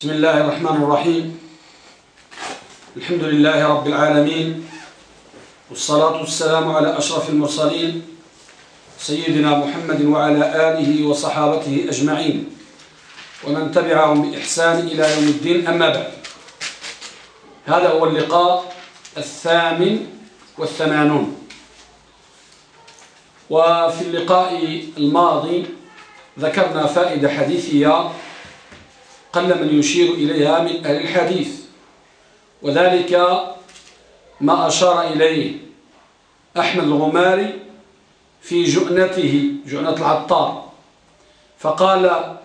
بسم الله الرحمن الرحيم. الحمد لله رب العالمين والصلاة والسلام على أشرف المرسلين سيدنا محمد وعلى آله وصحابته أجمعين. ومن تبعهم بإحسان إلى يوم الدين أما بعد. هذا هو اللقاء الثامن والثمانون. وفي اللقاء الماضي ذكرنا فائدة حديثية قل من يشير إليها من أهل الحديث. وذلك ما أشار إليه أحمد الغماري في جؤنته جؤنة العطار. فقال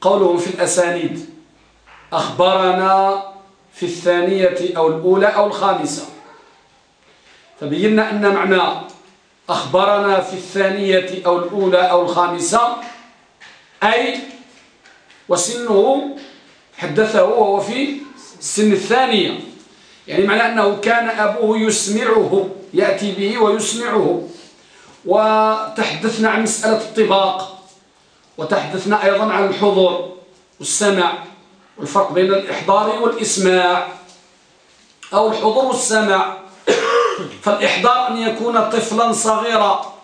قولهم في الأسانيد أخبرنا في الثانية أو الأولى أو الخامسة. فبينا أن معنى أخبرنا في الثانية أو الأولى أو الخامسة أي وسنه حدثه وهو في السن الثانية. يعني معنى أنه كان أبوه يسمعه يأتي به ويسمعه. وتحدثنا عن مسألة الطباق وتحدثنا أيضا عن الحضور والسمع والفرق بين الإحضار والإسماع أو الحضور والسمع. فالإحضار أن يكون طفلا صغيرا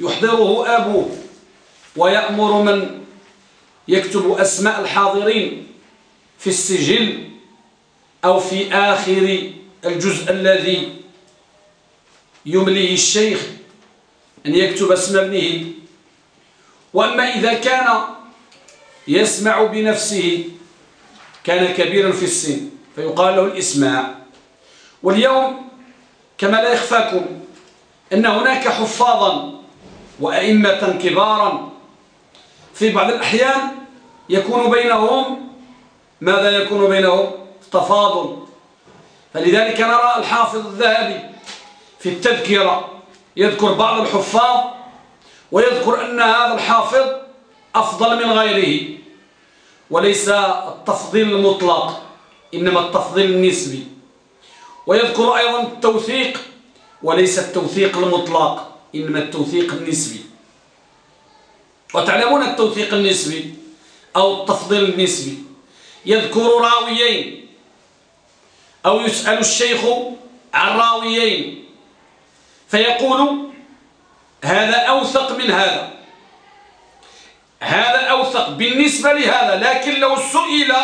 يحضره أبوه ويأمر من يكتب أسماء الحاضرين. في السجل أو في آخر الجزء الذي يمليه الشيخ أن يكتب اسم ابنه. وأما إذا كان يسمع بنفسه كان كبيرا في السن فيقال له الإسماع. واليوم كما لا يخفاكم أن هناك حفاظا وأئمة كبارا في بعض الأحيان يكون بينهم ماذا يكون بينهم؟ تفاضل. فلذلك نرى الحافظ الذهبي في التذكرة يذكر بعض الحفاظ ويذكر أن هذا الحافظ أفضل من غيره. وليس التفضيل المطلق إنما التفضيل النسبي. ويذكر أيضا التوثيق وليس التوثيق المطلق إنما التوثيق النسبي. وتعلمون التوثيق النسبي أو التفضيل النسبي. يذكر راويين أو يسأل الشيخ عن راويين فيقول هذا أوثق من هذا. هذا أوثق بالنسبة لهذا لكن لو سئل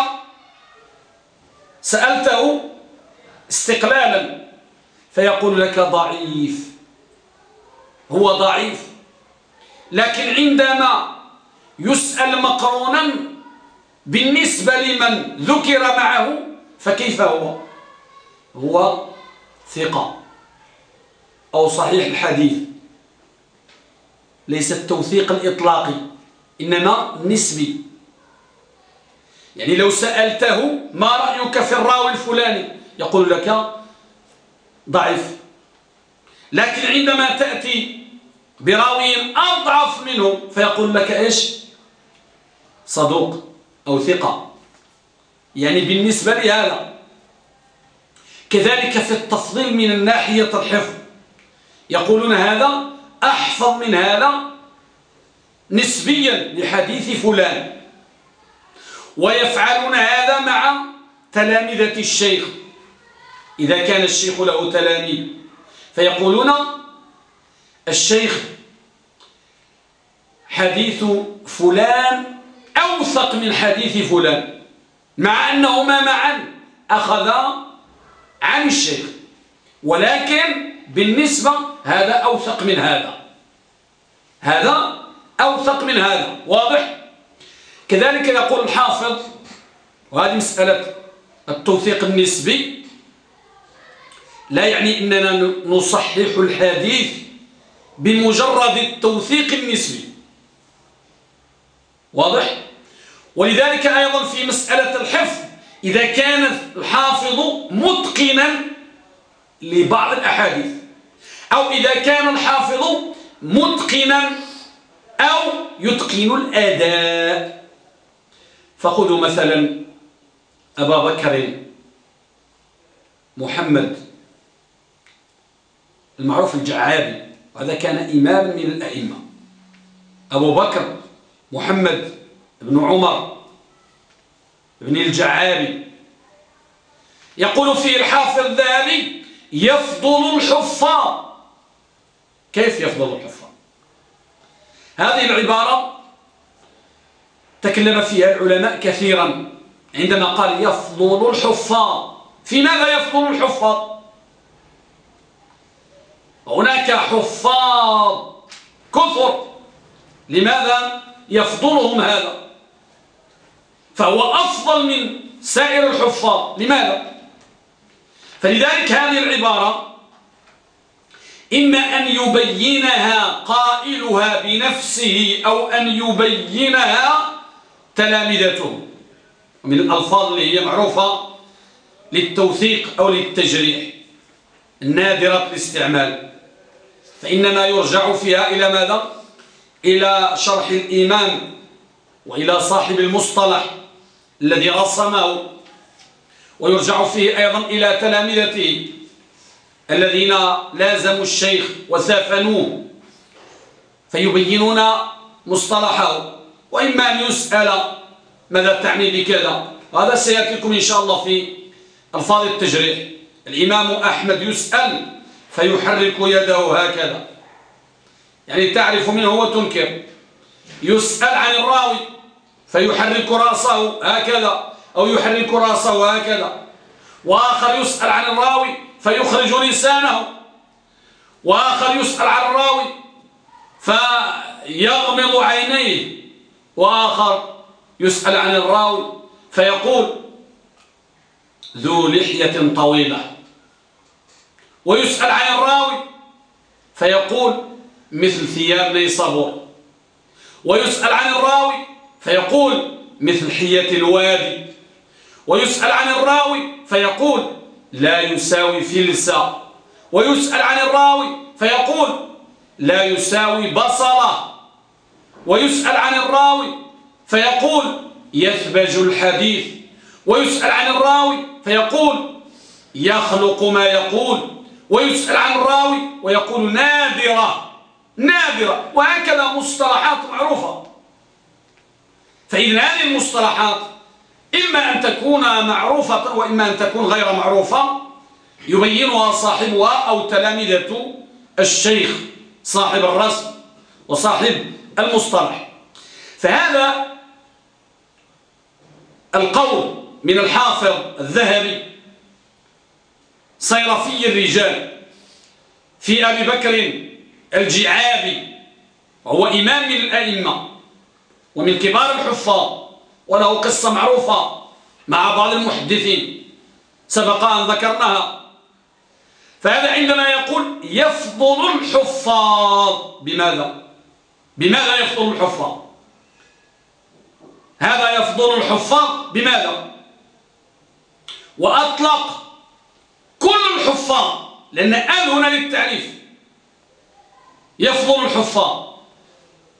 سألته استقلالا فيقول لك ضعيف. هو ضعيف. لكن عندما يسأل مقرونا بالنسبة لمن ذكر معه فكيف هو؟ هو ثقة. أو صحيح الحديث. ليس التوثيق الإطلاقي إنما نسبي يعني لو سألته ما رأيك في الراوي الفلاني يقول لك ضعيف. لكن عندما تأتي براوي أضعف منه فيقول لك إيش؟ صدوق. أو ثقة. يعني بالنسبة لهذا كذلك في التفضيل من الناحية الحفظ. يقولون هذا أحفظ من هذا نسبيا لحديث فلان. ويفعلون هذا مع تلامذة الشيخ. إذا كان الشيخ له تلاميذ. فيقولون الشيخ حديث فلان أوثق من حديث فلان مع أنهما معا أخذا عن الشيخ ولكن بالنسبة هذا أوثق من هذا. هذا أوثق من هذا واضح؟ كذلك يقول الحافظ وهذه مسألة التوثيق النسبي لا يعني أننا نصحح الحديث بمجرد التوثيق النسبي. واضح؟ ولذلك أيضا في مسألة الحفظ إذا كان الحافظ متقنا لبعض الأحاديث أو إذا كان الحافظ متقنا أو يتقن الأداء. فخذوا مثلا أبا بكر محمد المعروف الجعابي وهذا كان إماما من الأئمة. أبو بكر محمد بن عمر ابن الجعابي يقول فيه الحافظ الذهبي يفضل الحفاظ. كيف يفضل الحفاظ؟ هذه العبارة تكلم فيها العلماء كثيرا عندما قال يفضل الحفاظ. في ماذا يفضل الحفاظ؟ هناك حفاظ كثر. لماذا يفضلهم هذا؟ فهو أفضل من سائر الحفاظ. لماذا؟ فلذلك هذه العبارة إما أن يبينها قائلها بنفسه أو أن يبينها تلامذته. من الألفاظ اللي هي معروفة للتوثيق أو للتجريح. النادرة الاستعمال. فإنما يرجع فيها إلى ماذا؟ إلى شرح الإيمان وإلى صاحب المصطلح. الذي رسمه ويرجع فيه أيضا إلى تلامذته الذين لازموا الشيخ وسافنوه فيبينون مصطلحه. وإما أن يسأل ماذا تعني بكذا. هذا سيأتي لكم إن شاء الله في ألفاظ التجريح. الإمام أحمد يسأل فيحرك يده هكذا. يعني تعرف منه وتنكر يسأل عن الراوي. فيحرك رأسه هكذا أو يحرك رأسه هكذا. وآخر يسأل عن الراوي فيخرج لسانه. وآخر يسأل عن الراوي فيغمض عينيه. وآخر يسأل عن الراوي فيقول ذو لحية طويلة. ويسأل عن الراوي فيقول مثل ثياب نيصبور ويسأل عن الراوي فيقول مثل حية الوادي. ويسأل عن الراوي فيقول لا يساوي فلسة ويسأل عن الراوي فيقول لا يساوي بصرة ويسأل عن الراوي فيقول يثبج الحديث. ويسأل عن الراوي فيقول يخلق ما يقول. ويسأل عن الراوي ويقول نادرة. نادرة. وهكذا مصطلحات معروفة. فإذا هذه المصطلحات إما أن تكون معروفة وإما أن تكون غير معروفة يبينها صاحبها أو تلامذة الشيخ صاحب الرسم وصاحب المصطلح. فهذا القول من الحافظ الذهبي صيرفي الرجال في أبي بكر الجعابي وهو إمام الأئمة. ومن كبار الحفاظ وله قصة معروفة مع بعض المحدثين سبق أن ذكرناها فهذا عندما يقول يفضل الحفاظ بماذا؟ بماذا يفضل الحفاظ؟ هذا يفضل الحفاظ بماذا؟ وأطلق كل الحفاظ لأن آل هنا للتعريف يفضل الحفاظ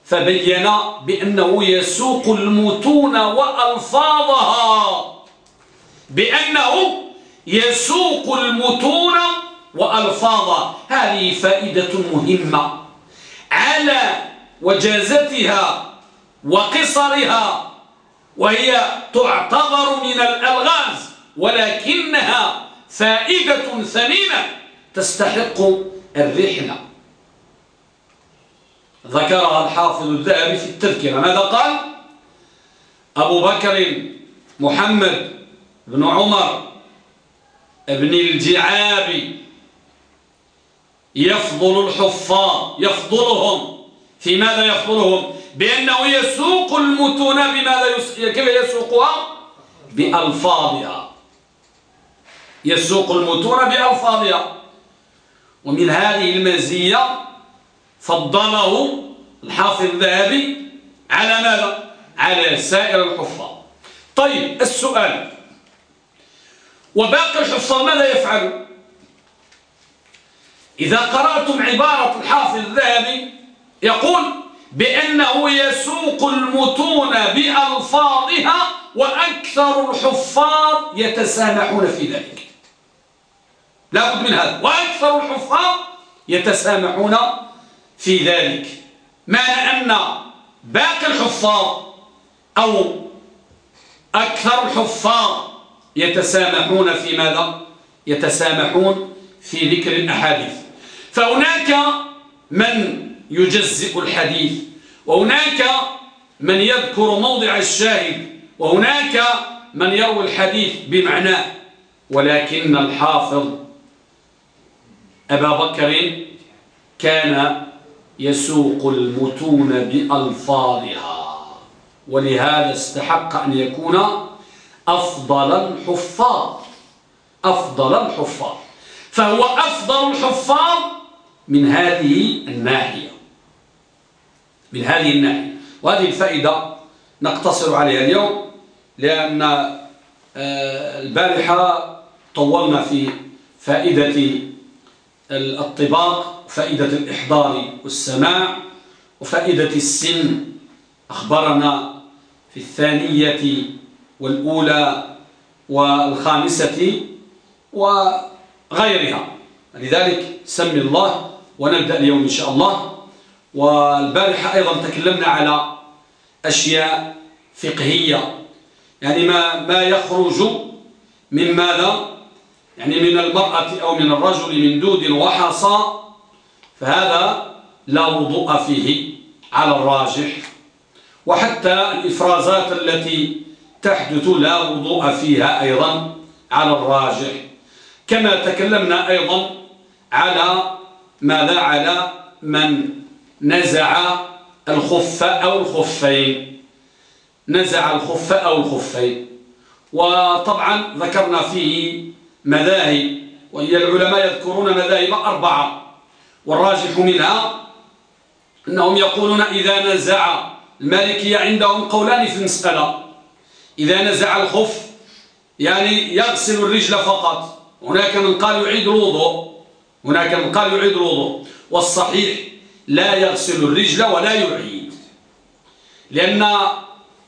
فبين بأنه يسوق المتون وألفاظها. بأنه يسوق المتون وألفاظها. هذه فائدة مهمة. على وجازتها وقصرها وهي تعتبر من الألغاز ولكنها فائدة ثمينة تستحق الرحلة. ذكرها الحافظ الذهبي في التذكرة. ماذا قال؟ أبو بكر محمد بن عمر بن الجعاب يفضل الحفاظ يفضلهم. في ماذا يفضلهم؟ بأنه يسوق المتون بماذا كيف يسوقها؟ بألفاظها. يسوق المتون بألفاظها. ومن هذه المزية فضله الحافظ الذهبي على ماذا؟ على سائر الحفاظ. طيب السؤال. وباقي الحفاظ ماذا يفعل؟ إذا قرأتم عبارة الحافظ الذهبي يقول بأنه يسوق المتون بألفاظها وأكثر الحفاظ يتسامحون في ذلك. لا بد من هذا. وأكثر الحفاظ يتسامحون في ذلك. معنى أن باقي الحفاظ أو أكثر الحفاظ يتسامحون في ماذا؟ يتسامحون في ذكر الأحاديث. فهناك من يجزئ الحديث وهناك من يذكر موضع الشاهد وهناك من يروي الحديث بمعناه ولكن الحافظ أبا بكر كان يسوق المتون بألفاظها ولهذا استحق أن يكون أفضل الحفاظ أفضل الحفاظ. فهو أفضل الحفاظ من هذه الناحية من هذه الناحية. وهذه الفائدة نقتصر عليها اليوم لأن آه، البارحة طولنا في فائدة الطباق فائدة الإحضار والسماع وفائدة السن. أخبرنا في الثانية والأولى والخامسة وغيرها. لذلك سمي الله ونبدأ اليوم إن شاء الله. والبارحة أيضا تكلمنا على أشياء فقهية. يعني ما, ما يخرج من ماذا؟ يعني من المرأة أو من الرجل من دود وحصى فهذا لا وضوء فيه على الراجح وحتى الإفرازات التي تحدث لا وضوء فيها أيضا على الراجح. كما تكلمنا أيضا على ماذا على من نزع الخف أو الخفين. نزع الخف أو الخفين. وطبعا ذكرنا فيه مذاهب وهي العلماء يذكرون مذاهب أربعة. والراجح منها أنهم يقولون إذا نزع المالكية عندهم قولان في المسألة. إذا نزع الخف يعني يغسل الرجل فقط. هناك من قال يعيد الوضوء. هناك من قال يعيد الوضوء. والصحيح لا يغسل الرجل ولا يعيد. لأن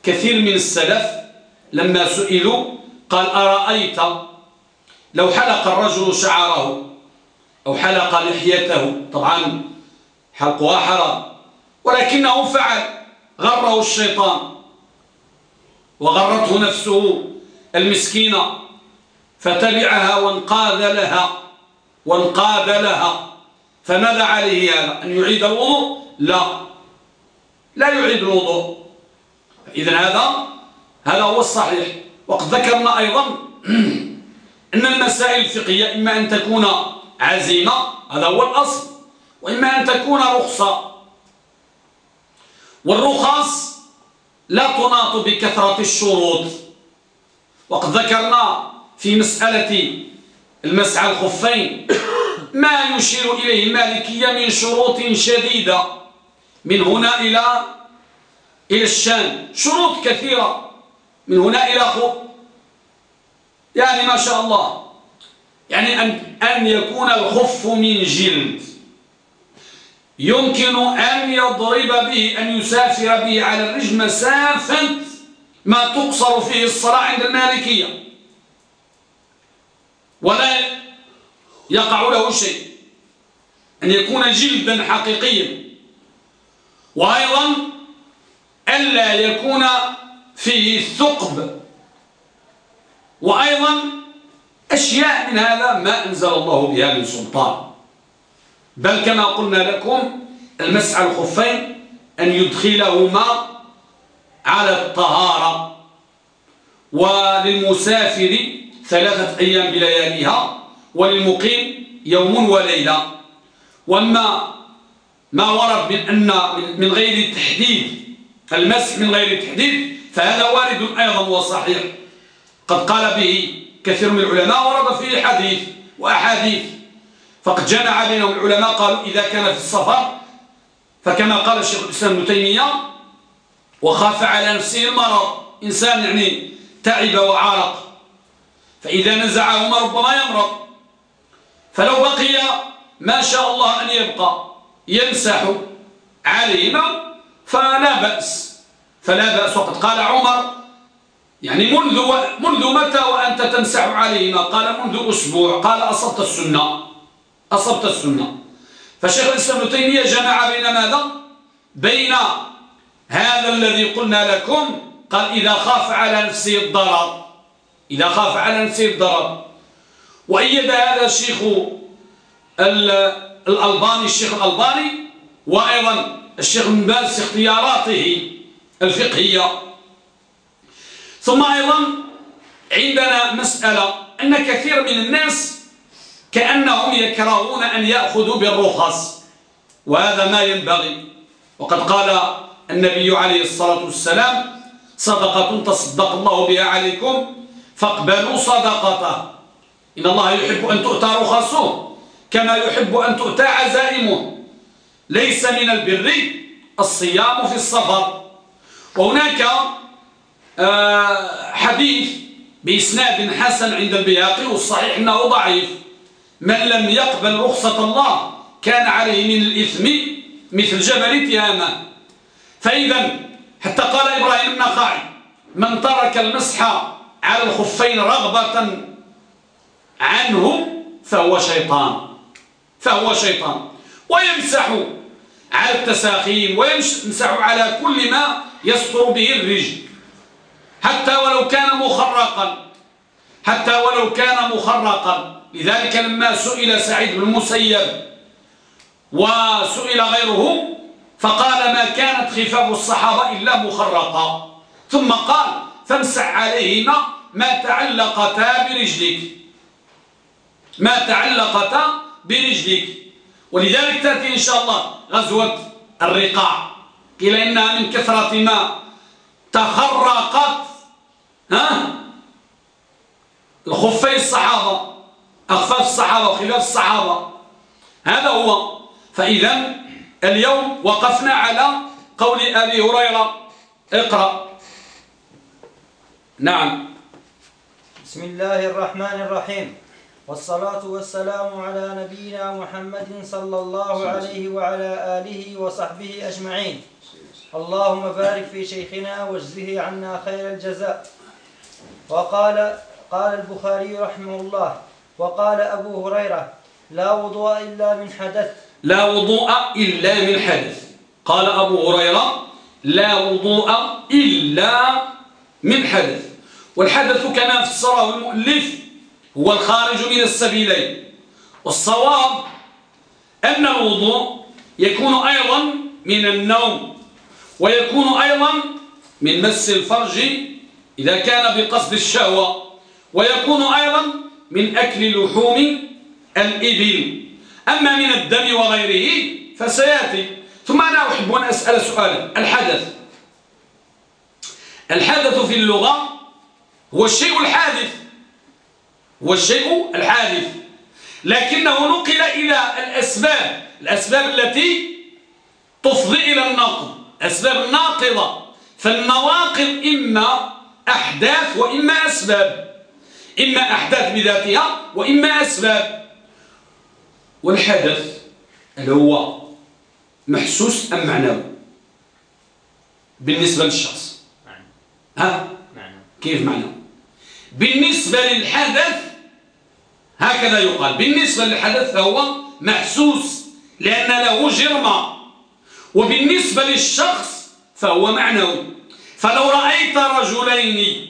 كثير من السلف لما سئلوا قال أرأيت لو حلق الرجل شعره؟ أو حلق لحيته. طبعا حلقها حرام ولكنه فعل غره الشيطان وغرته نفسه المسكينة فتبعها وانقاد لها وانقاد لها فماذا عليه هذا؟ أن يعيد الوضوء؟ لا. لا يعيد الوضوء. إذا هذا هذا هو الصحيح. وقد ذكرنا أيضا أن المسائل الفقهية إما أن تكون عزيمة. هذا هو الأصل. وإما أن تكون رخصة. والرخص لا تناط بكثرة الشروط. وقد ذكرنا في مسألة المسعى الخفين. ما يشير إليه المالكية من شروط شديدة. من هنا إلى إلى الشام شروط كثيرة. من هنا إلى خف يعني ما شاء الله. يعني أن, أن يكون الخف من جلد. يمكن أن يضرب به أن يسافر به على الرجل مسافة ما تقصر فيه الصلاة عند المالكية. ولا يقع له شيء. أن يكون جلدا حقيقيا. وأيضا ألا يكون فيه ثقب. وأيضا أشياء من هذا ما أنزل الله بها من سلطان. بل كما قلنا لكم المسعى الخفين أن يدخلهما على الطهارة وللمسافر ثلاثة أيام بلياليها وللمقيم يوم وليلة. وأما ما ورد من أن من غير تحديد المسح من غير تحديد فهذا وارد أيضا وصحيح. قد قال به كثير من العلماء ورد فيه حديث وأحاديث. فقد جمع بينهم العلماء قالوا إذا كان في السفر فكما قال الشيخ الإسلام ابن تيمية وخاف على نفسه المرض. إنسان يعني تعب وعرق. فإذا نزعهما ربما يمرض. فلو بقي ما شاء الله أن يبقى يمسح عليهما فلا بأس. فلا بأس. وقد قال عمر يعني منذ منذ متى وأنت تمسح عليهما قال منذ أسبوع. قال أصبت السنة. أصبت السنة. فشيخ الإسلام ابن تيمية جمع بين ماذا؟ بين هذا الذي قلنا لكم. قال إذا خاف على نفسه الضرر. إذا خاف على نفسه الضرر. وأيد هذا الشيخ الألباني الشيخ الألباني وأيضا الشيخ من باز اختياراته الفقهية. ثم أيضا عندنا مسألة أن كثير من الناس كأنهم يكرهون أن يأخذوا بالرخص وهذا ما ينبغي. وقد قال النبي عليه الصلاة والسلام صدقة تصدق الله بها عليكم فاقبلوا صدقته. إن الله يحب أن تؤتى رخصه كما يحب أن تؤتى عزائمه. ليس من البر الصيام في السفر. وهناك حديث بإسناد حسن عند البياقي والصحيح أنه ضعيف. من لم يقبل رخصة الله كان عليه من الإثم مثل جبل تيامة. فإذا حتى قال إبراهيم النخعي من ترك المسح على الخفين رغبة عنه فهو شيطان. فهو شيطان. ويمسح على التساخين ويمسح على كل ما يستر به الرجل. حتى ولو كان مخرقا. حتى ولو كان مخرقا. لذلك لما سئل سعيد بن المسيب وسئل غيره فقال ما كانت خفاف الصحابة إلا مخرقة. ثم قال فامسح عليهما ما تعلقتا برجلك. ما تعلقتا برجلك. ولذلك تأتي إن شاء الله غزوة الرقاع. قيل إنها من كثرة ما تخرقت ها؟ الخفي الصحابة أخفاف الصحابة وخلاف الصحابة. هذا هو. فإذا اليوم وقفنا على قول أبي هريرة. اقرأ. نعم. بسم الله الرحمن الرحيم. والصلاة والسلام على نبينا محمد صلى الله عليه وعلى آله وصحبه أجمعين. اللهم بارك في شيخنا واجزه عنا خير الجزاء. وقال قال البخاري رحمه الله وقال أبو هريرة لا وضوء إلا من حدث. لا وضوء إلا من حدث. قال أبو هريرة لا وضوء إلا من حدث. والحدث كما فسره المؤلف هو الخارج من السبيلين. والصواب أن الوضوء يكون أيضا من النوم ويكون أيضا من مس الفرج إذا كان بقصد الشهوة ويكون أيضا من أكل لحوم الإبل. أما من الدم وغيره فسيأتي. ثم أنا أحب أن أسأل سؤالا. الحدث. الحدث في اللغة هو الشيء الحادث. هو الشيء الحادث. لكنه نقل إلى الأسباب. الأسباب التي تفضي إلى النقض. أسباب ناقضة. فالنواقض إما أحداث وإما أسباب. إما أحداث بذاتها وإما أسباب. والحدث اللي هو محسوس أم معنوي؟ بالنسبة للشخص. ها؟ كيف معنى؟ بالنسبة للحدث هكذا يقال. بالنسبة للحدث فهو محسوس لأن له جرمة وبالنسبة للشخص فهو معنوي. فلو رأيت رجلين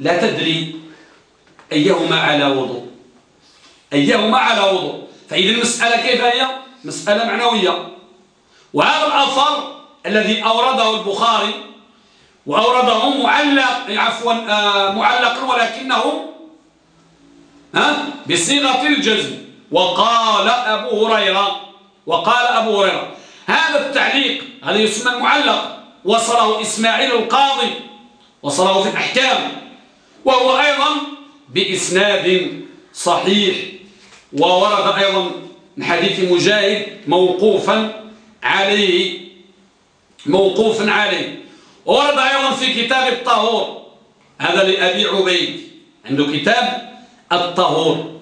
لا تدري أيهما على وضوء. أيهما على وضوء. فإذا المسألة كيف هي؟ مسألة معنوية. وهذا الأثر الذي أورده البخاري وأورده معلق عفوا آه، معلقا ولكنه ها بصيغة الجزم. وقال أبو هريرة وقال أبو هريرة. هذا التعليق هذا يسمى المعلق وصله إسماعيل القاضي وصله في الأحكام وهو أيضا بإسناد صحيح وورد أيضا من حديث مجاهد موقوفا عليه موقوفا عليه. ورد أيضا في كتاب الطهور هذا لأبي عبيد عنده كتاب الطهور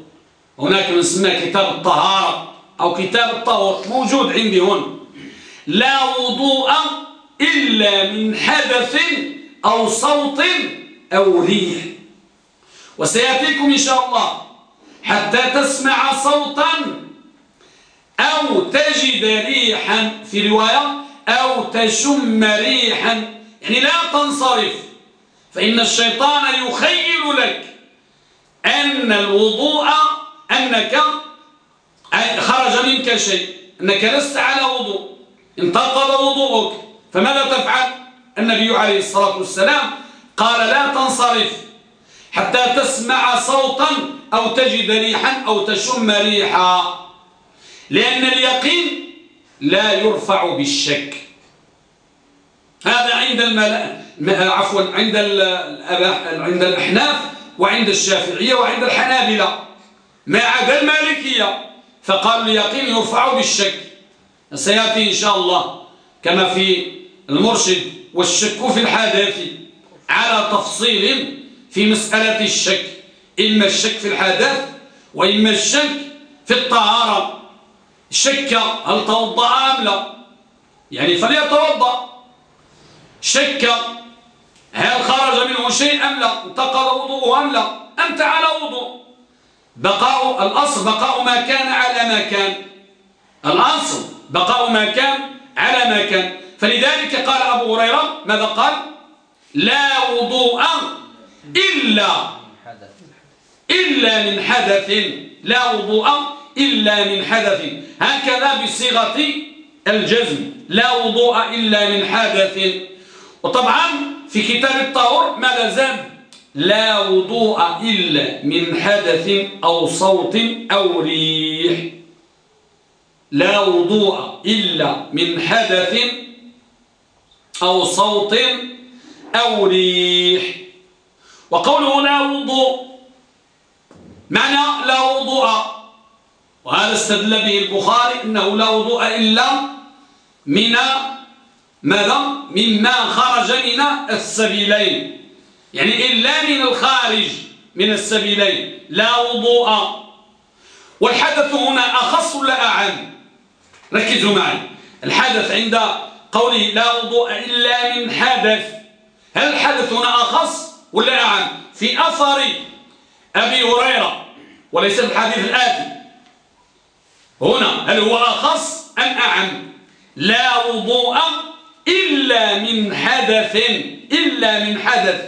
هناك من سمى كتاب الطهارة أو كتاب الطهور موجود عندي هنا لا وضوء إلا من حدث أو صوت أو ريح. وسيأتيكم إن شاء الله حتى تسمع صوتا أو تجد ريحا في رواية أو تشم ريحا. يعني لا تنصرف فإن الشيطان يخيل لك أن الوضوء أنك خرج منك شيء أنك لست على وضوء. انتقض وضوءك فماذا تفعل؟ النبي عليه الصلاة والسلام قال لا تنصرف حتى تسمع صوتا أو تجد ريحا أو تشم ريحا. لأن اليقين لا يرفع بالشك. هذا عند الملا... عفوا عند عند الأحناف وعند الشافعية وعند الحنابلة. ما عدا المالكية. فقالوا اليقين يرفع بالشك. سيأتي إن شاء الله كما في المرشد والشك في الحدث على تفصيل في مسألة الشك. إما الشك في الحدث وإما الشك في الطهارة. شك هل توضأ أم لا؟ يعني فليتوضأ. شك هل خرج منه شيء أم لا؟ انتقض وضوءه أم لا؟ أنت على وضوء. بقاء الأصل بقاء ما كان على ما كان. الأصل بقاء ما كان على ما كان فلذلك قال أبو هريرة ماذا قال؟ لا وضوء إلا إلا من حدث لا وضوء إلا من حدث. هكذا بصيغة الجزم لا وضوء إلا من حدث. وطبعا في كتاب الطهور ماذا زاد؟ لا وضوء إلا من حدث أو صوت أو ريح. لا وضوء إلا من حدث أو صوت أو ريح. وقوله لا وضوء معنى لا وضوء. وهذا استدل به البخاري أنه لا وضوء إلا من ماذا؟ مما خرج من السبيلين. يعني إلا من الخارج من السبيلين. لا وضوء. والحدث هنا أخص ولا أعم؟ ركزوا معي. الحدث عند قوله لا وضوء إلا من حدث. هل الحدث هنا أخص ولا أعم؟ في أثر أبي هريرة وليس الحديث الآتي. هنا هل هو أخص أم أعم؟ لا وضوء إلا من حدث إلا من حدث.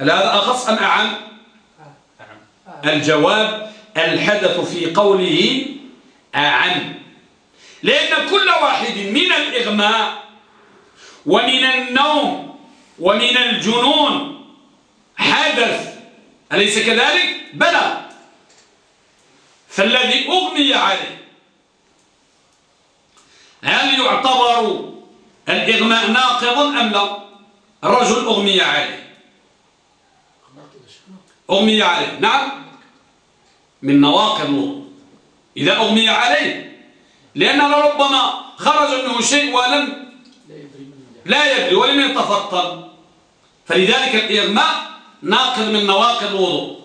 هل هذا أخص أم أعم. الجواب الحدث في قوله أعم. لأن كل واحد من الإغماء ومن النوم ومن الجنون حدث أليس كذلك؟ بلى. فالذي أغمي عليه هل يعتبر الإغماء ناقض أم لا؟ الرجل أغمي عليه. أغمي عليه. نعم. من نواقض. إذا أغمي عليه لأن ربما خرج منه شيء ولم لا يدري ولم يتفطن. فلذلك الإغماء ناقض من نواقض الوضوء.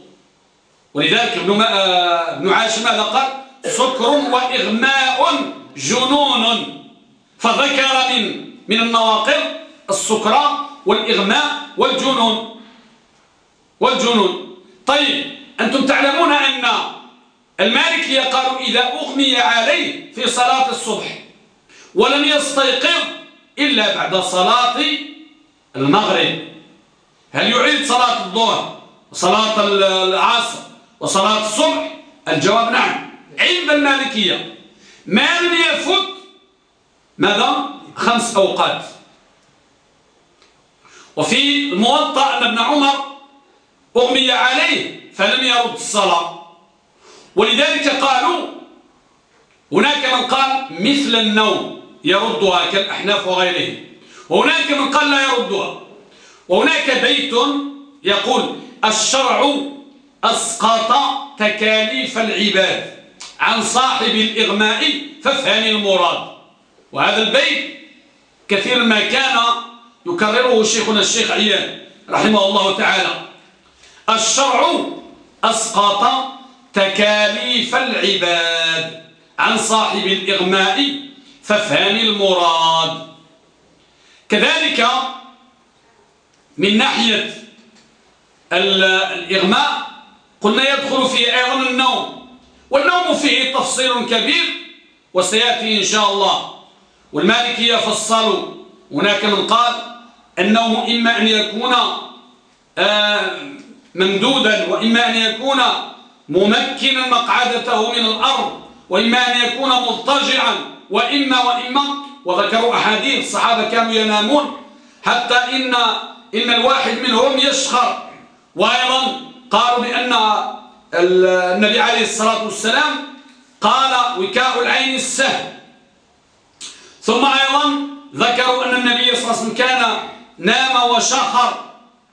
ولذلك ابن, آه، ابن عاشر ماذا قال؟ سكر وإغماء جنون. فذكر من من النواقض السكرى والإغماء والجنون. والجنون. طيب أنتم تعلمون أن المالكية قالوا إذا أغمي عليه في صلاة الصبح ولم يستيقظ إلا بعد صلاة المغرب. هل يعيد صلاة الظهر وصلاة العصر وصلاة الصبح؟ الجواب نعم. عند المالكية. ما لم يفت ماذا؟ خمس أوقات. وفي الموطأ أن ابن عمر أغمي عليه فلم يرد الصلاة. ولذلك قالوا هناك من قال مثل النوم يردها كالأحناف وغيره وهناك من قال لا يردها وهناك بيت يقول الشرع أسقط تكاليف العباد عن صاحب الإغماء فافهم المراد. وهذا البيت كثير ما كان يكرره شيخنا الشيخ عيان رحمه الله تعالى. الشرع أسقط تكاليف العباد عن صاحب الإغماء فافهم المراد. كذلك من ناحية الإغماء قلنا يدخل فيه أيضا النوم والنوم فيه تفصيل كبير وسيأتي إن شاء الله. والمالكية فصلوا. هناك من قال النوم إما أن يكون آه، ممدودا وإما أن يكون ممكنا مقعدته من الأرض وإما أن يكون مضطجعا وإما وإما وذكروا أحاديث الصحابة كانوا ينامون حتى إن, إن الواحد منهم يشخر وأيضا قالوا بأن النبي عليه الصلاة والسلام قال وكاء العين السهل. ثم أيضا ذكروا أن النبي صلى الله عليه وسلم كان نام وشخر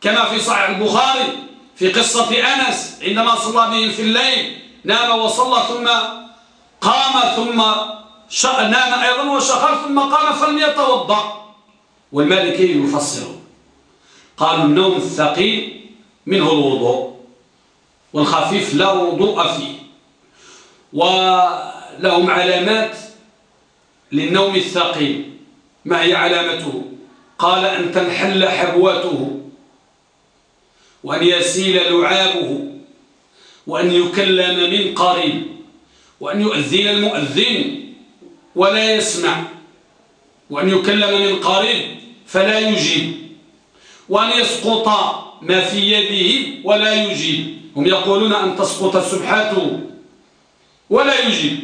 كما في صحيح البخاري. في قصة أنس عندما صلى بهم في الليل نام وصلى ثم قام ثم نام أيضا وشخر ثم قام فلم يتوضأ والمالكي يفسر. قالوا النوم الثقيل منه الوضوء والخفيف لا وضوء فيه. ولهم علامات للنوم الثقيل. ما هي علامته؟ قال أن تنحل حبواته. وأن يسيل لعابه وأن يكلم من قريب وأن يؤذن المؤذن ولا يسمع وأن يكلم من قريب فلا يجيب وأن يسقط ما في يده ولا يجيب. هم يقولون أن تسقط سبحاته ولا يجيب.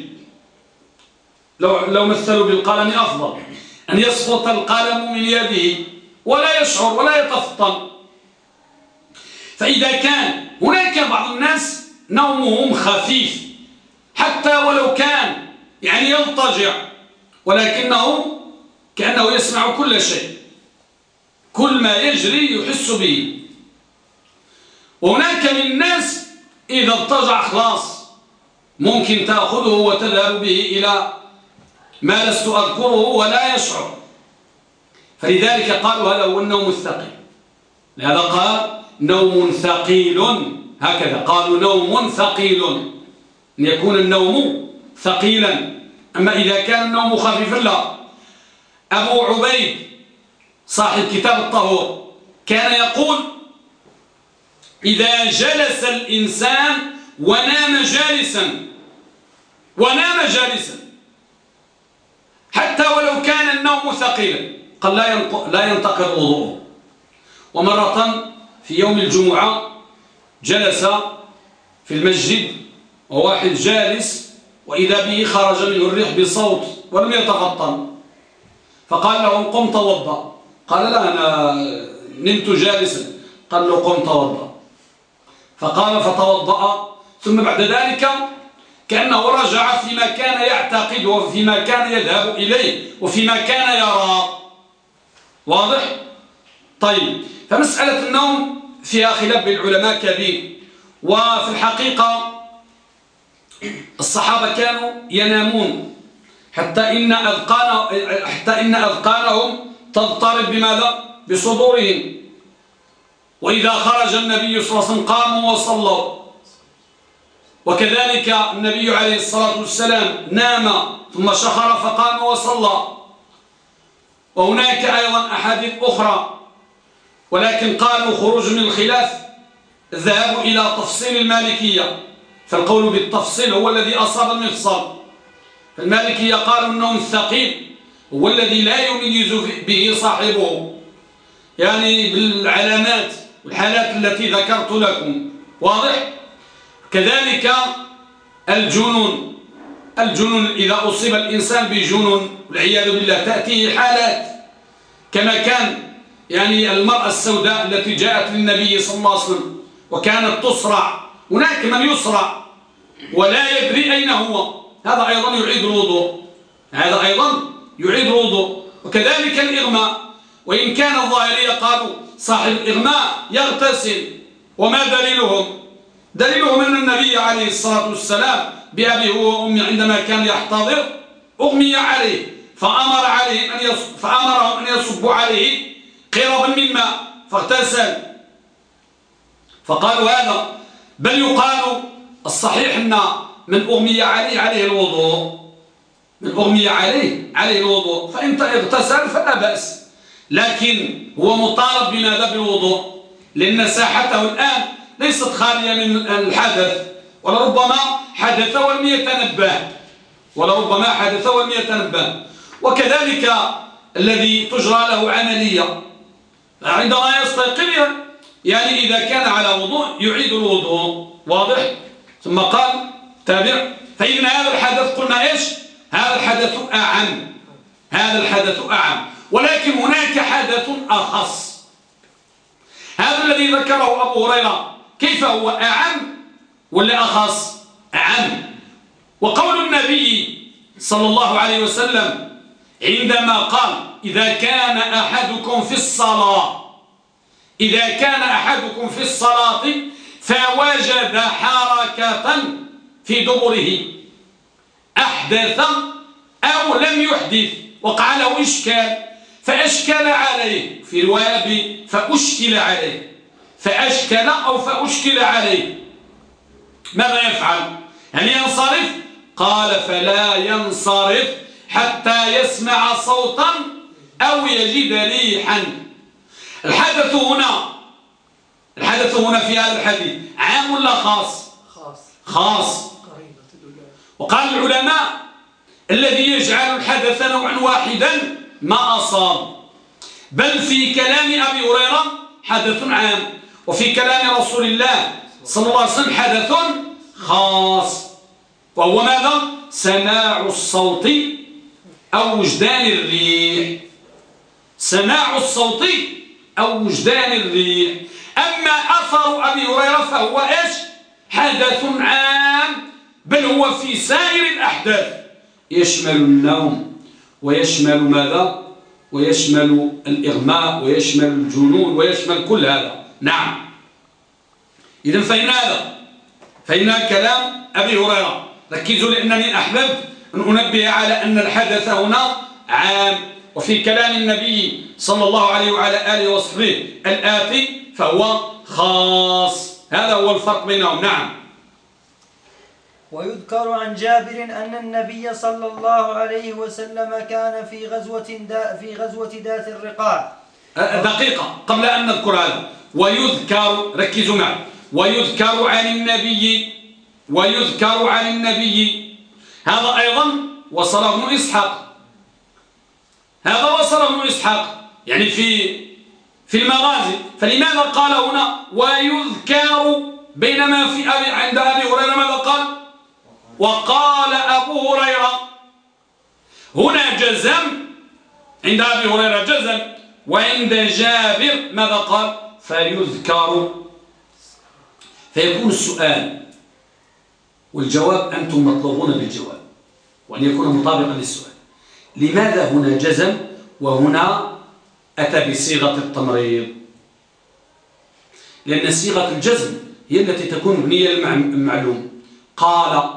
لو, لو مثلوا بالقلم أفضل أن يسقط القلم من يده ولا يشعر ولا يتفطن. فإذا كان هناك بعض الناس نومهم خفيف حتى ولو كان يعني يضطجع ولكنه كأنه يسمع كل شيء كل ما يجري يحس به. وهناك من الناس إذا اضطجع خلاص ممكن تأخذه وتذهب به إلى ما لست أذكره ولا يشعر. فلذلك قالوا هذا هو النوم الثقيل. لهذا قال نوم ثقيل. هكذا قالوا نوم ثقيل. أن يكون النوم ثقيلا. أما إذا كان النوم خفيفا لا. أبو عبيد صاحب كتاب الطهور كان يقول إذا جلس الإنسان ونام جالسا ونام جالسا حتى ولو كان النوم ثقيلا قال لا ينتقض وضوءه. ومرة في يوم الجمعة جلس في المسجد وواحد جالس وإذا به خرج منه الريح بصوت ولم يتفطن. فقال له قم توضأ. قال لا أنا نمت جالسا. قال له قم توضأ. فقام فتوضأ. ثم بعد ذلك كأنه رجع فيما كان يعتقد وفيما كان يذهب إليه وفيما كان يرى. واضح؟ طيب فمسألة النوم فيها خلاف بين العلماء كبير. وفي الحقيقة الصحابة كانوا ينامون حتى إن أذقان حتى إن أذقانهم تضطرب بماذا؟ بصدورهم. وإذا خرج النبي صلى الله عليه وسلم قاموا وصلوا. وكذلك النبي عليه الصلاة والسلام نام ثم شخر فقام وصلى. وهناك أيضا أحاديث أخرى ولكن قالوا خروج من الخلاف الذهاب إلى تفصيل المالكية. فالقول بالتفصيل هو الذي أصاب المفصل. فالمالكية قالوا النوم الثقيل هو الذي لا يميز به صاحبه. يعني بالعلامات والحالات التي ذكرت لكم. واضح؟ كذلك الجنون. الجنون إذا أصيب الإنسان بجنون والعياذ بالله تأتيه حالات. كما كان يعني المرأة السوداء التي جاءت للنبي صلى الله عليه وسلم وكانت تصرع هناك من يصرع ولا يدري أين هو. هذا أيضا يعيد الوضوء. هذا أيضا يعيد الوضوء. وكذلك الإغماء. وإن كان الظاهرية قالوا صاحب الإغماء يغتسل. وما دليلهم؟ دليلهم أن النبي عليه الصلاة والسلام بأبي هو وأمي عندما كان يحتضر أغمي عليه فأمر عليه أن فأمرهم أن يصبوا عليه قربا من ماء فاغتسل. فقالوا هذا بل يقال الصحيح أن من أغمي عليه عليه الوضوء. من أغمي عليه عليه الوضوء. فإن اغتسل فلا بأس. لكن هو مطالب بماذا بالوضوء لأن ساحته الآن ليست خالية من الحدث. ولربما حدث ولم يتنبه ولربما حدث ولم يتنبه وكذلك الذي تجرى له عملية. عندما يستيقظ يعني إذا كان على وضوء يعيد الوضوء. واضح؟ ثم قال تابع. فإذا هذا الحدث قلنا إيش؟ هذا الحدث أعم. هذا الحدث أعم. ولكن هناك حدث أخص. هذا الذي ذكره أبو هريرة كيف هو؟ أعم ولا أخص؟ أعم. وقول النبي صلى الله عليه وسلم عندما قال إذا كان أحدكم في الصلاة إذا كان أحدكم في الصلاة فوجد حركة في دبره أحدث أو لم يحدث وقع له إشكال فأشكل عليه في رواية فأشكل عليه فأشكل أو فأشكل عليه. ماذا يفعل؟ هل ينصرف؟ قال فلا ينصرف. حتى يسمع صوتا أو يجد ريحا. الحدث هنا الحدث هنا في هذا الحديث عام ولا خاص؟ خاص. خاص. وقال العلماء الذي يجعل الحدث نوعا واحدا ما أصاب. بل في كلام أبي هريرة حدث عام وفي كلام رسول الله صلى الله عليه وسلم حدث خاص. وهو ماذا؟ سماع الصوت أو وجدان الريح. سماع الصوت أو وجدان الريح. أما أثر أبي هريرة فهو إيش؟ حدث عام بل هو في سائر الأحداث. يشمل النوم ويشمل ماذا؟ ويشمل الإغماء ويشمل الجنون ويشمل كل هذا. نعم. إذا فإن هذا فإن كلام أبي هريرة. ركزوا لأنني أحببت أنبه على أن الحدث هنا عام. وفي كلام النبي صلى الله عليه وعلى آله وصحبه الآتي فهو خاص. هذا هو الفرق بينهم. نعم. ويذكر عن جابر أن النبي صلى الله عليه وسلم كان في غزوة دا في غزوة ذات الرقاع. دقيقة. قبل أن نذكر هذا. ويذكر ركزوا معي. ويذكر عن النبي ويذكر عن النبي هذا أيضا وصله ابن إسحاق. هذا وصله ابن إسحاق. يعني في في المغازي. فلماذا قال هنا ويذكر بينما في أبي عند أبي هريرة؟ ماذا قال؟ وقال أبو هريرة. هنا جزم عند أبي هريرة جزم. وعند جابر ماذا قال؟ فيذكر فيكون السؤال والجواب أنتم مطلوبون بالجواب. وأن يكون مطابقا للسؤال. لماذا هنا جزم وهنا أتى بصيغة التمريض؟ لأن صيغة الجزم هي التي تكون مبنية للمعلوم قال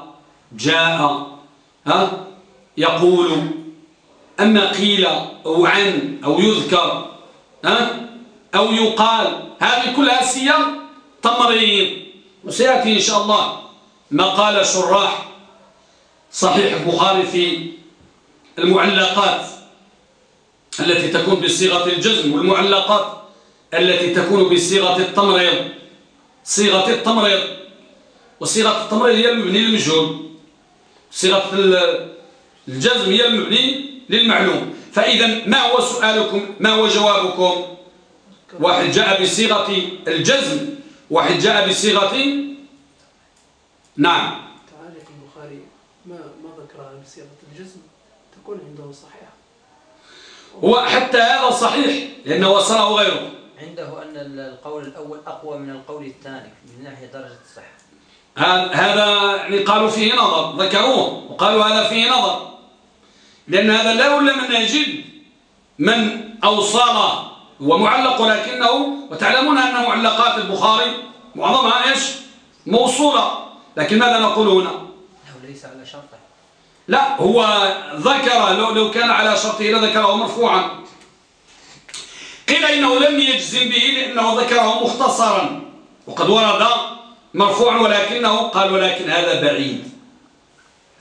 جاء ها يقول أما قيل أو عن أو يذكر ها أو يقال هذه كلها صيغ تمريض. وسيأتي إن شاء الله ما قال شراح صحيح البخاري في المعلقات التي تكون بصيغة الجزم والمعلقات التي تكون بصيغة التمريض. صيغة التمريض. وصيغة التمريض هي المبني للمجهول. صيغة الجزم هي المبني للمعلوم. فإذا ما هو سؤالكم؟ ما هو جوابكم؟ واحد جاء بصيغة الجزم واحد جاء بصيغة نعم تعالى البخاري ما ما ذكرها الجزم تكون عنده صحيحة. هو حتى هذا صحيح لأنه وصله غيره. عنده أن القول الأول أقوى من القول الثاني من ناحية درجة الصحة. هذا يعني قالوا فيه نظر ذكروه وقالوا هذا فيه نظر. لأن هذا لا ولا من يجد من أوصاله هو معلق ولكنه وتعلمون أن معلقات البخاري معظمها إيش؟ موصولة. لكن ماذا نقول هنا؟ ليس على شرطه لا هو ذكر لو, لو كان على شرطه لذكره مرفوعا. قيل إنه لم يجزم به لأنه ذكره مختصرا. وقد ورد مرفوعا ولكنه قال ولكن هذا بعيد.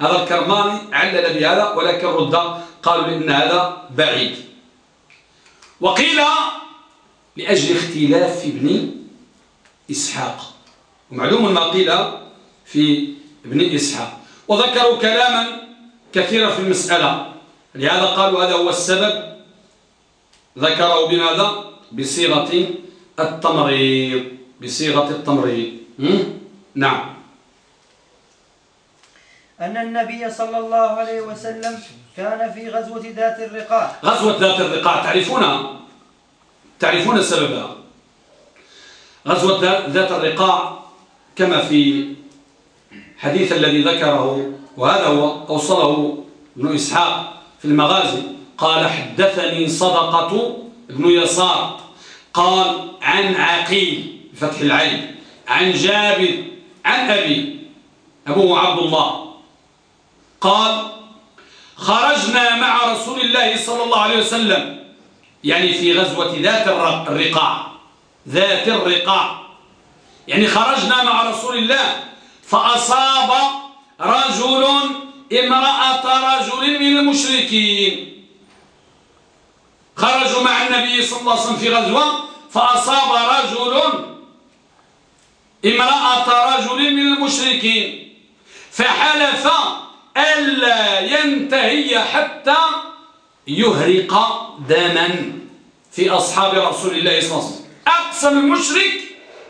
هذا الكرماني علل بهذا ولكن رد قالوا لأن هذا بعيد. وقيل لأجل اختلاف ابن إسحاق. ومعلوم ما قيل في ابن إسحاق. وذكروا كلاما كثيرا في المسألة. لهذا قالوا هذا هو السبب. ذكره بماذا؟ بصيغة التمريض. بصيغة التمريض. نعم. أن النبي صلى الله عليه وسلم كان في غزوة ذات الرقاع. غزوة ذات الرقاع تعرفونها تعرفون سببها. غزوة ذات الرقاع كما في حديث الذي ذكره وهذا هو أوصله ابن إسحاق في المغازي. قال حدثني صدقة ابن يسار. قال عن عقيل بفتح العين عن جابر عن أبي أبوه عبد الله. قال خرجنا مع رسول الله صلى الله عليه وسلم يعني في غزوة ذات الرقاع ذات الرقاع. يعني خرجنا مع رسول الله فأصاب رجل امرأة رجل من المشركين. خرجوا مع النبي صلى الله عليه وسلم في غزوة فأصاب رجل امرأة رجل من المشركين. فحلف ألا ينتهي حتى يهرق دما في أصحاب رسول الله صلى الله عليه وسلم. أقسم المشرك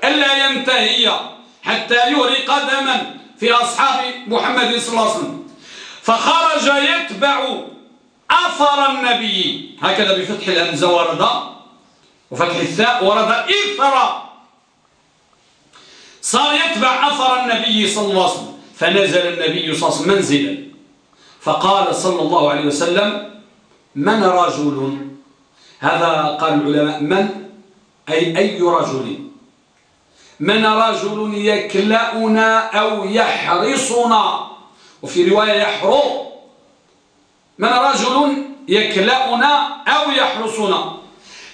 ألا ينتهي حتى يهرق دما. في أصحاب محمد صلى الله عليه وسلم. فخرج يتبع أثر النبي. هكذا بفتح الهمزة ورد وفتح الثاء ورد إثر. صار يتبع أثر النبي صلى الله عليه وسلم. فنزل النبي صلى الله عليه وسلم منزلا. فقال صلى الله عليه وسلم من رجل؟ هذا قال العلماء من؟ أي أي رجل؟ من رجل يكلأنا أو يحرصنا. وفي رواية يحرو. من رجل يكلأنا أو يحرصنا.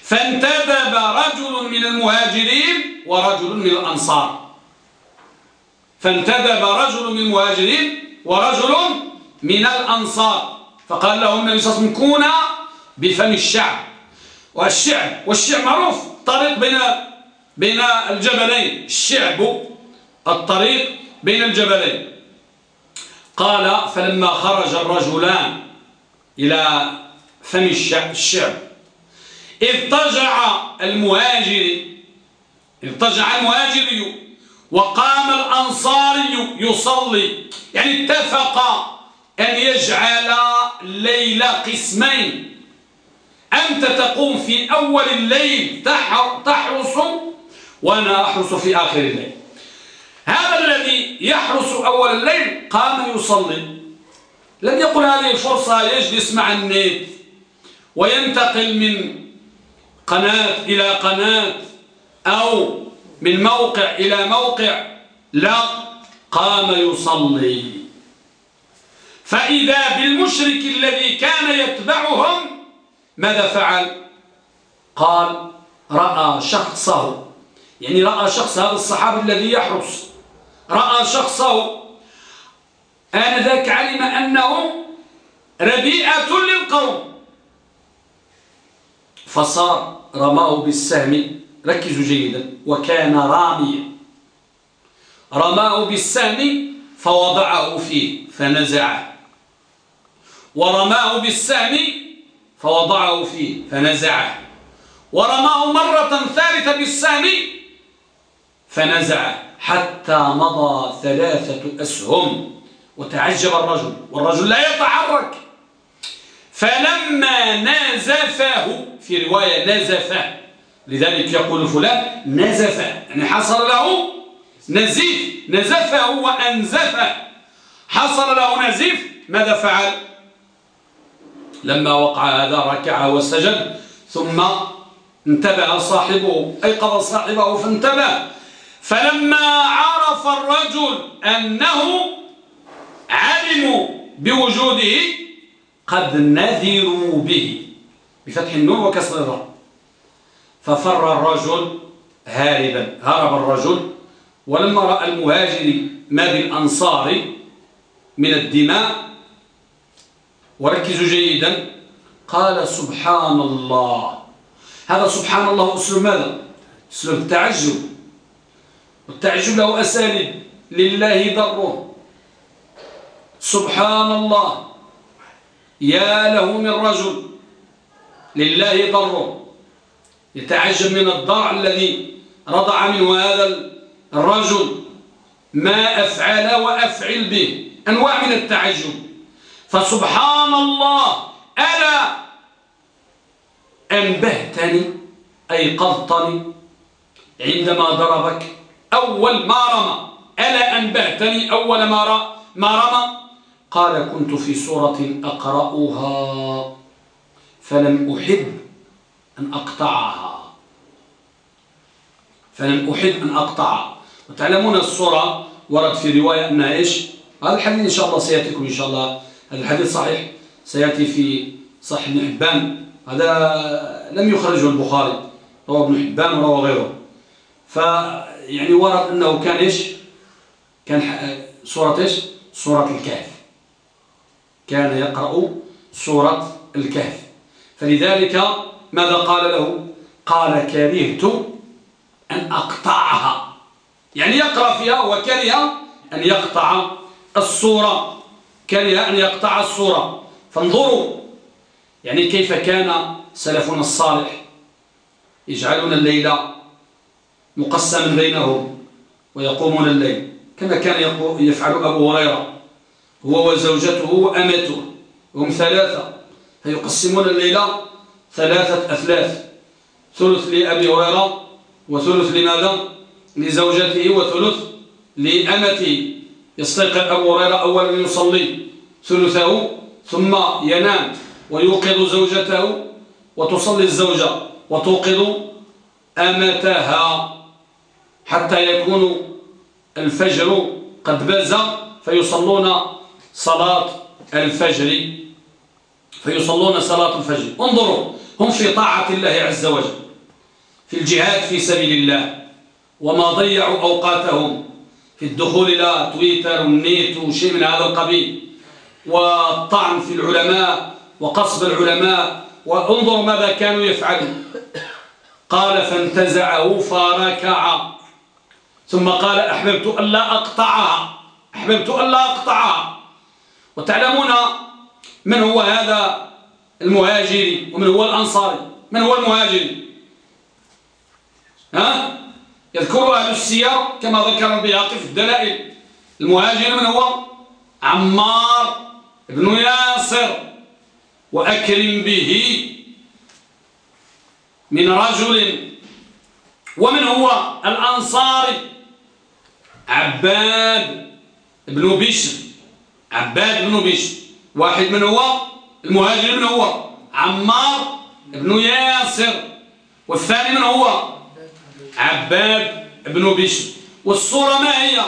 فانتدب رجل من المهاجرين ورجل من الأنصار. فانتدب رجل من المهاجرين ورجل من الأنصار. فقال له النبي صلى الله عليه وسلم كونا بفم الشعب. والشعب والشعب معروف طريق بين بين الجبلين الشعب الطريق بين الجبلين. قال فلما خرج الرجلان إلى فم الشعب اضطجع المهاجر اضطجع المهاجري وقام الأنصاري يصلي. يعني اتفق أن يجعل الليل قسمين. أنت تقوم في أول الليل تحرس وأنا أحرس في آخر الليل. هذا الذي يحرس أول الليل قام يصلي. لم يقل هذه الفرصة يجلس مع النت وينتقل من قناة إلى قناة أو من موقع إلى موقع. لا قام يصلي. فإذا بالمشرك الذي كان يتبعهم ماذا فعل؟ قال رأى شخصه. يعني رأى شخص هذا الصحابي الذي يحرس رأى شخصه. آنذاك علم أنه رديئة للقوم. فصار رماه بالسهم. ركزوا جيدا. وكان راميا. رماه بالسهم فوضعه فيه فنزعه. ورماه بالسهم فوضعه فيه فنزعه. ورماه مرة ثالثة بالسهم فنزعه حتى مضى ثلاثة أسهم. وتعجب الرجل والرجل لا يتحرك. فلما نازفه في رواية نزفه لذلك يقول فلان نزف يعني حصل له نزيف نزفه وأنزفه. حصل له نزيف ماذا فعل؟ لما وقع هذا ركع وسجد ثم انتبه صاحبه أيقظ صاحبه فانتبه. فلما عرف الرجل أنه علموا بوجوده قد نذروا به. بفتح النور وكسر الراء. ففر الرجل هاربا هرب الرجل ولما رأى المهاجر ما بالأنصار من الدماء وركزوا جيدا قال سبحان الله. هذا سبحان الله أسلوب ماذا؟ أسلوب التعجب. والتعجب له أساليب. لله ضره. سبحان الله يا له من رجل. لله ضره. يتعجب من الضرع الذي رضع منه هذا الرجل. ما أفعل وأفعل به. أنواع من التعجب. فسبحان الله ألا. أنبهتني. أي قضتني عندما ضربك. أول ما رمى. ألا أنبهتني أول ما رمى؟ قال كنت في سورة أقرأها فلم أحب أن أقطعها. فلم أحب أن أقطعها. وتعلمون الصورة ورد في رواية أنها إيش؟ هذا الحديث إن شاء الله سيأتيكم إن شاء الله. هذا الحديث صحيح سيأتي في صحيح ابن حبان. هذا لم يخرجه البخاري. رواه ابن حبان ورواه غيره. فيعني ورد أنه كان إيش؟ كان سورة إيش؟ سورة الكهف. كان يقرأ سورة الكهف. فلذلك ماذا قال له؟ قال كرهت أن أقطعها. يعني يقرأ فيها وكره أن يقطع الصورة كره أن يقطع الصورة فانظروا. يعني كيف كان سلفنا الصالح يجعلون الليل مقسما بينهم ويقومون الليل. كما كان يفعل أبو هريرة. هو وزوجته وأمته. هم ثلاثة. فيقسمون الليل ثلاثة أثلاث. ثلث لأبي هريرة وثلث لماذا؟ لزوجته وثلث لأمته. يستيقظ أبو هريرة أولا يصلي. ثلثه ثم ينام ويوقظ زوجته وتصلي الزوجة وتوقظ أمتها. حتى يكون الفجر قد بز فيصلون صلاة الفجر. فيصلون صلاة الفجر. انظروا هم في طاعة الله عز وجل في الجهاد في سبيل الله وما ضيعوا أوقاتهم في الدخول إلى تويتر والنيت وشيء من هذا القبيل والطعن في العلماء وقصد العلماء. وانظروا ماذا كانوا يفعلون. قال فانتزعه فركع ثم قال أحببت ألا أقطعها. أحببت ألا أقطعها. وتعلمون من هو هذا المهاجري ومن هو الأنصاري من هو المهاجري ها؟ يذكر أهل السير كما ذكر البياقي في الدلائل. المهاجر من هو؟ عمار بن ياسر. وأكرم به من رجل. ومن هو؟ الأنصاري عباد بن بشر. عباد بن بشر. واحد من هو؟ المهاجر من هو؟ عمار بن ياسر. والثاني من هو؟ عباد بن بشر. والصورة ما هي؟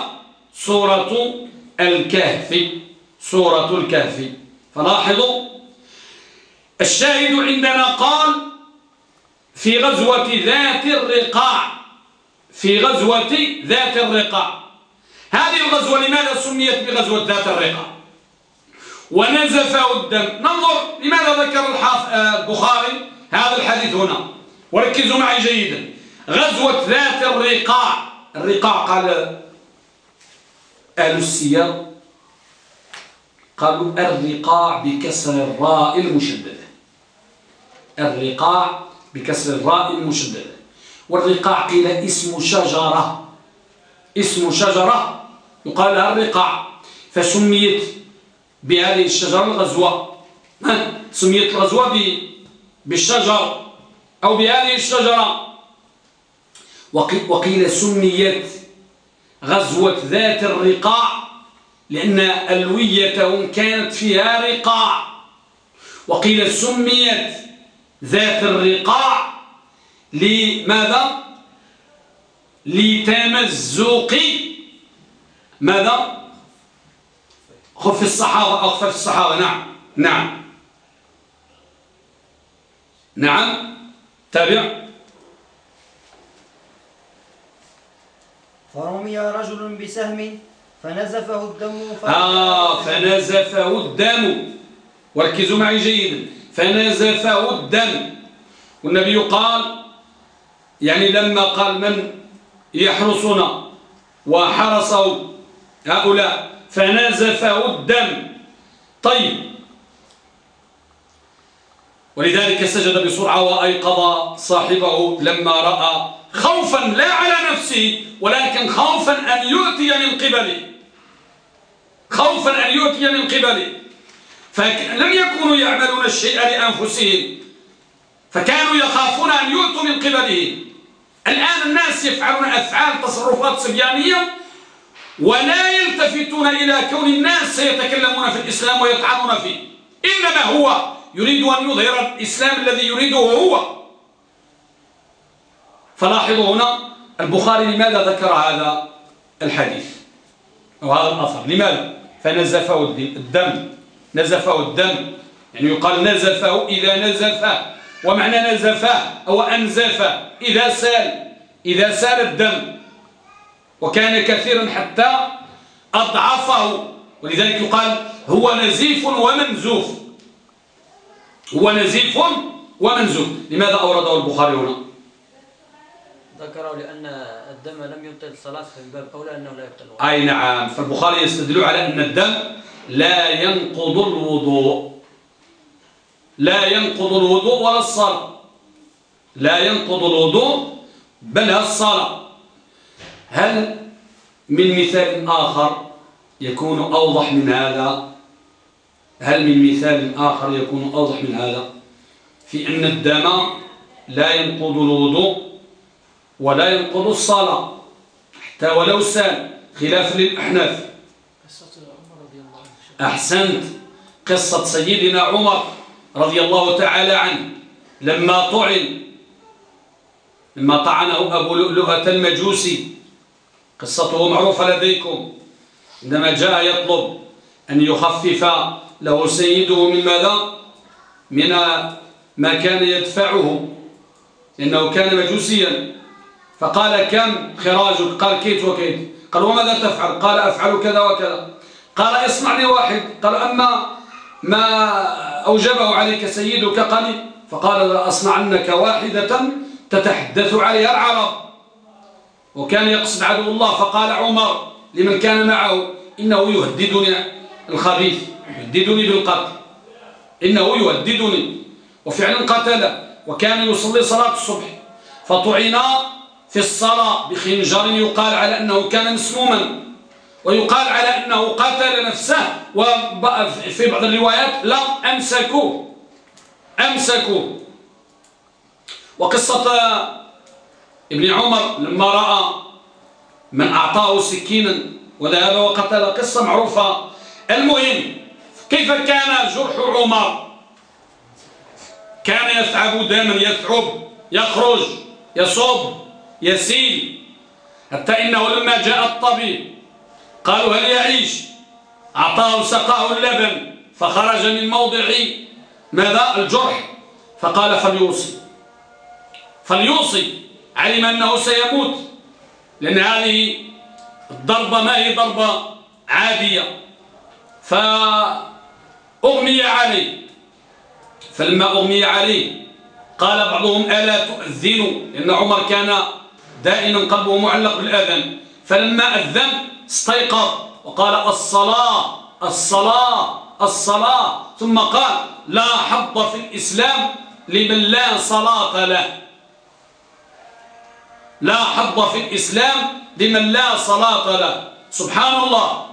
صورة الكهف. صورة الكهف. فلاحظوا. الشاهد عندنا قال في غزوة ذات الرقاع. في غزوة ذات الرقاع. هذه الغزوة لماذا سميت بغزوة ذات الرقاع ونزف الدم. ننظر لماذا ذكر البخاري هذا الحديث هنا. وركزوا معي جيدا. غزوة ذات الرقاع. الرقاع قال أهل السير قالوا الرقاع بكسر الراء المشددة. الرقاع بكسر الراء المشددة. والرقاع قيل اسم شجرة. اسم شجرة يقال لها الرقاع فسميت بهذه الشجرة الغزوة. سميت الغزوة بالشجر أو بهذه الشجرة. وقيل سميت غزوة ذات الرقاع لأن ألويتهم كانت فيها رقاع. وقيل سميت ذات الرقاع لماذا؟ لتمزق ماذا؟ خف الصحابة أو خف الصحابة. نعم نعم. نعم. تابع. فرمي رجل بسهم فنزفه الدم آه فنزفه الدم. وركزوا معي جيدا فنزفه الدم. والنبي قال يعني لما قال من يحرسنا وحرسه هؤلاء. فنزفه الدم. طيب. ولذلك سجد بسرعة وأيقظ صاحبه لما رأى خوفا لا على نفسه ولكن خوفا أن يؤتي من قبله. خوفا أن يؤتي من قبله. فلم يكونوا يعملون الشيء لأنفسهم. فكانوا يخافون أن يؤتوا من قبله. الآن الناس يفعلون أفعال تصرفات صبيانية ولا يلتفتون إلى كون الناس سيتكلمون في الإسلام ويطعنون فيه. إنما هو يريد أن يظهر الإسلام الذي يريده هو. فلاحظوا هنا البخاري لماذا ذكر هذا الحديث؟ أو هذا الأثر. لماذا؟ فنزفه الدم. نزفه الدم. يعني يقال نزفه إذا نزف ومعنى نزف أو أنزف إذا سال. إذا سال الدم. وكان كثيرا حتى أضعفه. ولذلك يقال هو نزيف ومنزوف. هو نزيف ومنزوف. لماذا أورده البخاري هنا؟ ذكره لأن الدم لم يبطل الصلاة في باب أولى أنه لا يبطل. أي نعم. فالبخاري يستدل على أن الدم لا ينقض الوضوء. لا ينقض الوضوء ولا الصلاة. لا ينقض الوضوء بل الصلاة. هل من مثال آخر يكون أوضح من هذا؟ هل من مثال آخر يكون أوضح من هذا؟ في أن الدم لا ينقض الوضوء ولا ينقض الصلاة حتى ولو سال خلاف للأحناف. أحسنت. قصة سيدنا عمر رضي الله تعالى عنه لما طعن لما طعنه أبو لؤلؤة المجوسي قصته معروفة لديكم. عندما جاء يطلب أن يخفف له سيده من ماذا؟ من ما كان يدفعه. لأنه كان مجوسيا. فقال كم خراجك؟ قال كيت وكيت. قال وماذا تفعل؟ قال أفعل كذا وكذا. قال اصنع لي واحد. قال أما ما أوجبه عليك سيدك قال فقال أصنعنك واحدة تتحدث عليها العرب. وكان يقصد عدو الله فقال عمر لمن كان معه إنه يهددني الخبيث يهددني بالقتل إنه يهددني. وفعلا قتل وكان يصلي صلاة الصبح. فطعن في الصلاة بخنجر يقال على أنه كان مسموما ويقال على أنه قتل نفسه. وفي بعض الروايات لا أمسكوه أمسكوه. وقصة ابن عمر لما رأى من أعطاه سكينا وذهب وقتل قصة معروفة. المهم كيف كان جرح عمر؟ كان يثعب دما يثعب يخرج يصب يسيل حتى إنه لما جاء الطبيب قالوا هل يعيش؟ أعطاه سقاه اللبن فخرج من موضع ماذا؟ الجرح. فقال فليوصي. فليوصي. علم أنه سيموت. لأن هذه الضربة ما هي ضربة عادية. فأغمي عليه فلما أغمي عليه قال بعضهم ألا تؤذنوا؟ لأن عمر كان دائما قلبه معلق بالأذن. فلما أذن استيقظ وقال الصلاة الصلاة الصلاة. ثم قال لا حظ في الإسلام لمن لا صلاة له. لا حظ في الإسلام لمن لا صلاة له. سبحان الله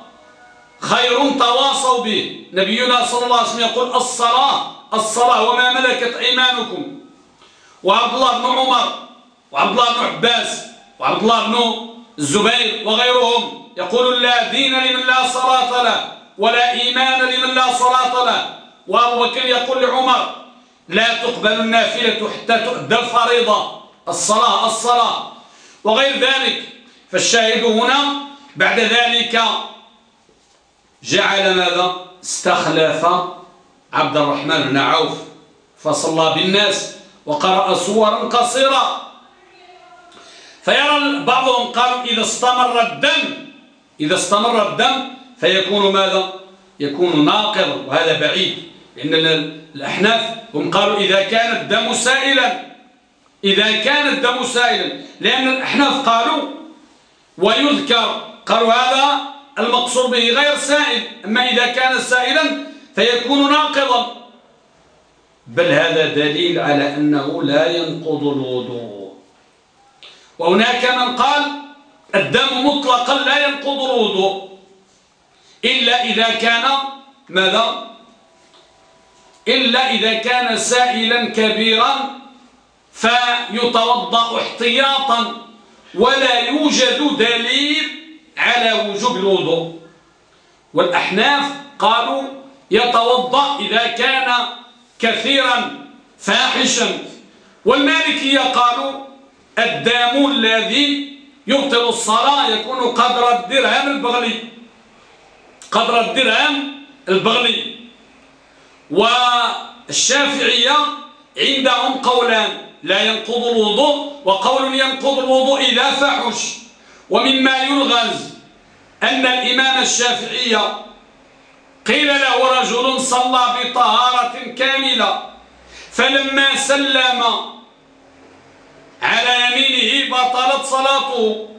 خير تواصوا به. نبينا صلى الله عليه وسلم يقول الصلاة الصلاة وما ملكت أيمانكم. وعبد الله بن عمر وعبد الله بن عباس وعبد الله بن الزبير وغيرهم يقول لا دين لمن لا صلاة له ولا إيمان لمن لا صلاة له. وأبو بكر يقول لعمر لا تقبل النافلة حتى تؤدى الفريضة. الصلاة الصلاة. وغير ذلك فالشاهد هنا بعد ذلك جعل ماذا؟ استخلف عبد الرحمن بن عوف فصلى بالناس وقرأ صورا قصيرة. فيرى بعضهم قالوا إذا استمر الدم إذا استمر الدم فيكون ماذا؟ يكون ناقض وهذا بعيد لأن الأحناف هم قالوا إذا كان الدم سائلا إذا كان الدم سائلا لأن الأحناف قالوا ويذكر قالوا هذا المقصود به غير سائل. أما إذا كان سائلا فيكون ناقضا. بل هذا دليل على أنه لا ينقض الوضوء. وهناك من قال الدم مطلقا لا ينقض الوضوء. إلا إذا كان ماذا؟ إلا إذا كان سائلا كبيرا. فيتوضأ احتياطا ولا يوجد دليل على وجوب الوضوء. والأحناف قالوا يتوضأ إذا كان كثيرا فاحشا. والمالكية قالوا الدام الذي يبطل الصلاة يكون قدر الدرهم البغلي. قدر الدرهم البغلي. والشافعية عندهم قولان لا ينقض الوضوء وقول ينقض الوضوء إذا فحش. ومما يلغز أن الإمام الشافعي قيل له رجل صلى بطهارة كاملة فلما سلم على يمينه بطلت صلاته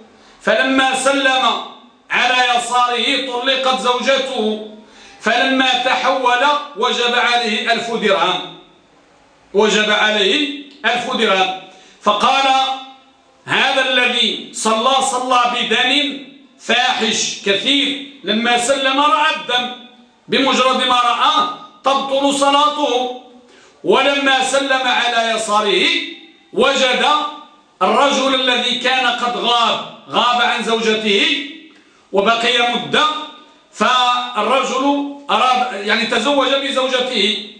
فلما سلم على يساره طلقت زوجته فلما تحول وجب عليه ألف درهم. وجب عليه ألف درهم فقال هذا الذي صلى صلى بدم فاحش كثير لما سلم رأى الدم. بمجرد ما رآه تبطل صلاته. ولما سلم على يساره وجد الرجل الذي كان قد غاب غاب عن زوجته وبقي مدة. فالرجل أراد يعني تزوج بزوجته.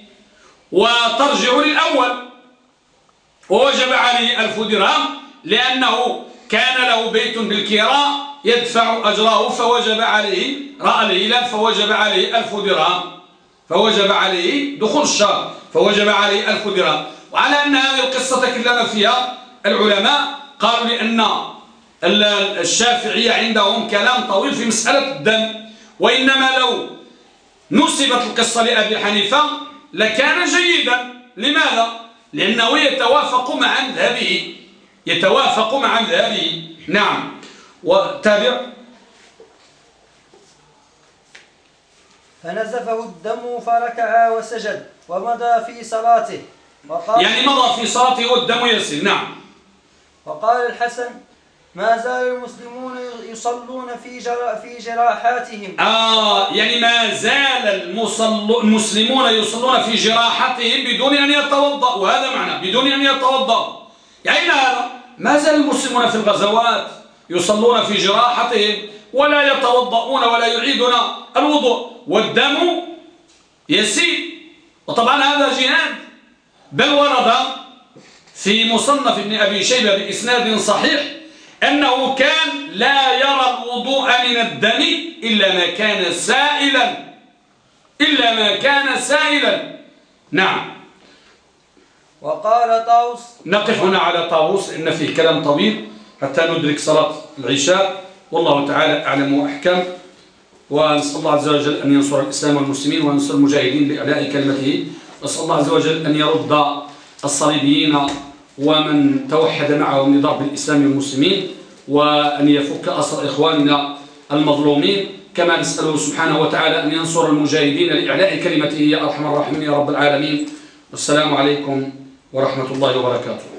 وترجع للأول. ووجب عليه ألف درهم لأنه كان له بيت بالكراء يدفع أجره فوجب عليه رأى الهلال فوجب عليه ألف درهم. فوجب عليه دخول الشهر فوجب عليه ألف درهم. وعلى أن هذه القصة تكلم فيها العلماء قالوا لأن الشافعية عندهم كلام طويل في مسألة الدم. وإنما لو نسبت القصة لأبي حنيفة لكان جيدا. لماذا؟ لأنه يتوافق مع مذهبه يتوافق مع مذهبه نعم. وتابع. فنزفه الدم فركع وسجد ومضى في صلاته. وقال يعني مضى في صلاته والدم يسير. نعم. وقال الحسن ما زال المسلمون يصلون في في جراحاتهم. آه يعني ما زال المسلمون يصلون في جراحتهم بدون أن يتوضأ وهذا معنى بدون أن يتوضأ. يعني هذا ما زال المسلمون في الغزوات يصلون في جراحتهم ولا يتوضؤون ولا يعيدون الوضوء. والدم يسيل وطبعا هذا جهاد. بل ورد في مصنف ابن أبي شيبة بإسناد صحيح أنه كان لا يرى الوضوء من الدم إلا ما كان سائلا. إلا ما كان سائلا. نعم. وقال طاووس نقف هنا على طاووس إن فيه كلام طويل حتى ندرك صلاة العشاء. والله تعالى أعلم وأحكم. ونسأل الله عز وجل أن ينصر الإسلام والمسلمين وينصر المجاهدين بإعلاء كلمته. نسأل الله عز وجل أن يرد الصليبيين ومن توحد معهم لضرب الإسلام والمسلمين وأن يفك أسر إخواننا المظلومين. كما نسأله سبحانه وتعالى أن ينصر المجاهدين لإعلاء كلمته يا أرحم الراحمين يا رب العالمين. والسلام عليكم ورحمة الله وبركاته.